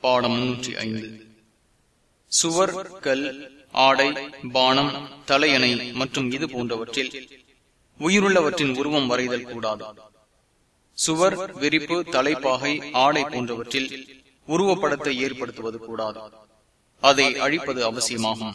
பாடம் முன்னூற்றி ஐந்து. சுவர் கல் ஆடை பானம் தலையணை மற்றும் இது போன்றவற்றில் உயிருள்ளவற்றின் உருவம் வரைதல் கூடாது. சுவர் விரிப்பு தலைப்பாகை ஆடை போன்றவற்றில் உருவப்படத்தை ஏற்படுத்துவது கூடாது. அதை அழிப்பது அவசியமாகும்.